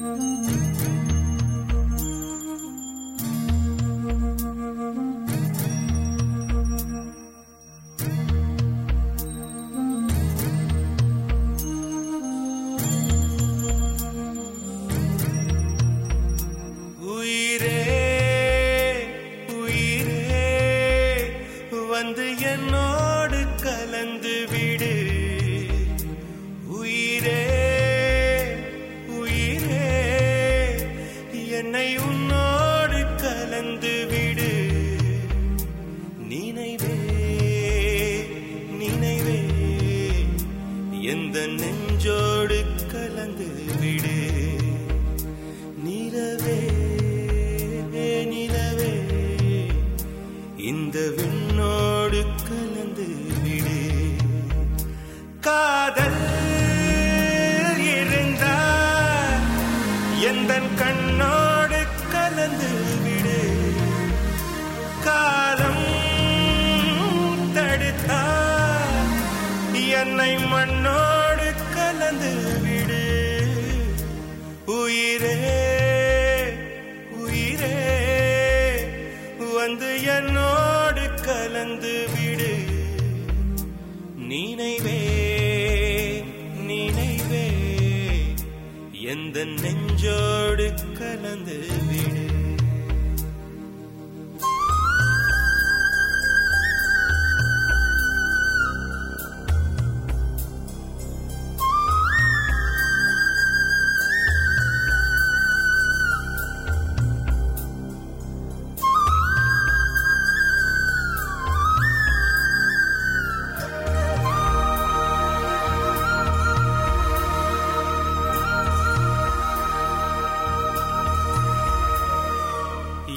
உயிரே You. un மண்ணோடு கலந்து விடு. உயிரே உயிரே வந்து என்னோடு கலந்து விடு. நினைவே நினைவே எந்த நெஞ்சோடு கலந்து விடு.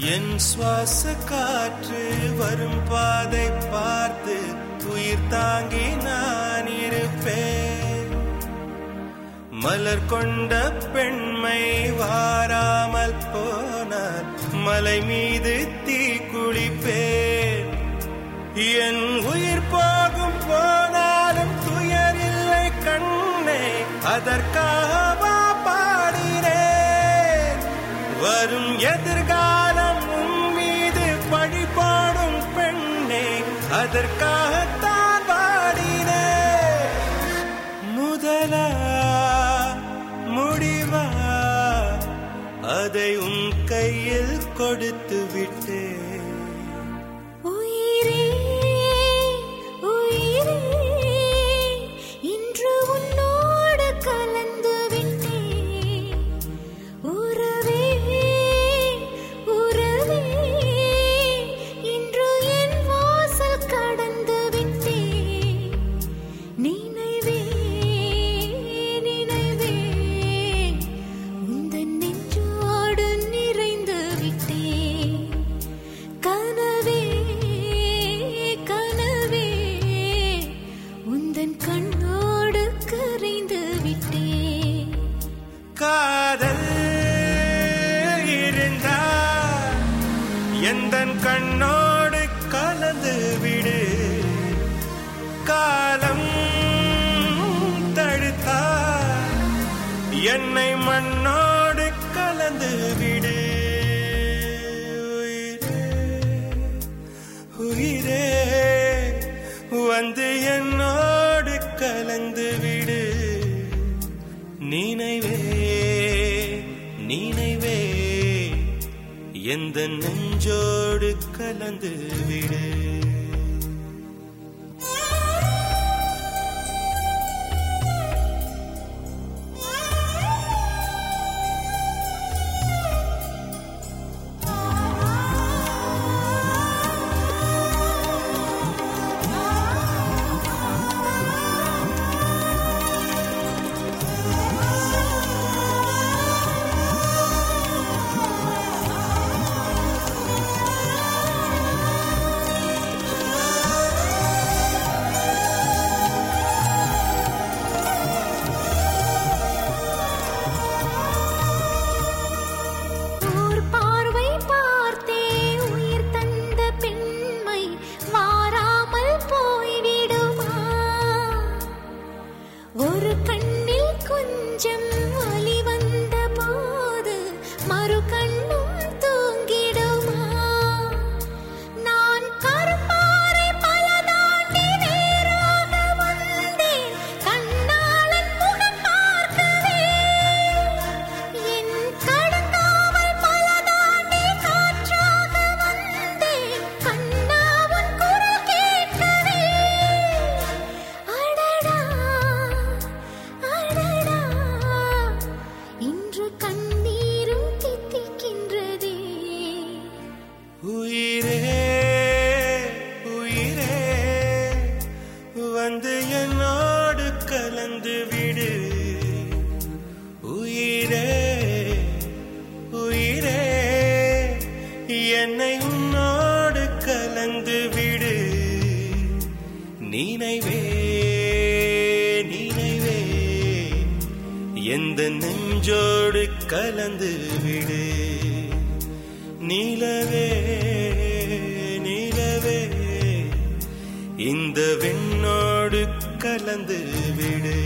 என் சுவாச காற்று வரும் பாதை பார்த்து உயிர் தாங்கி நான் இருப்பேன். மலர் கொண்ட பெண்மை வாராமல் போனால் மலை மீது தீ குளிப்பேன். என் உயிர் போகும் போனாலும் துயர் இல்லை கண்ணே அதற்காக பாடினேன். வரும் எதிர்கால அதற்காகத்தான் பாடினே. முதலா முடிவா அதை உன் கையில் கொடுத்து விட்டு உயிரே வந்து என்னோடு கலந்து விடு. நினைவே நினைவே எந்த நெஞ்சோடு கலந்து விடு. எந்த நெஞ்சோடு கலந்து விடு. நிலவே நிலவே. இந்த வெண்ணோடு கலந்து விடு.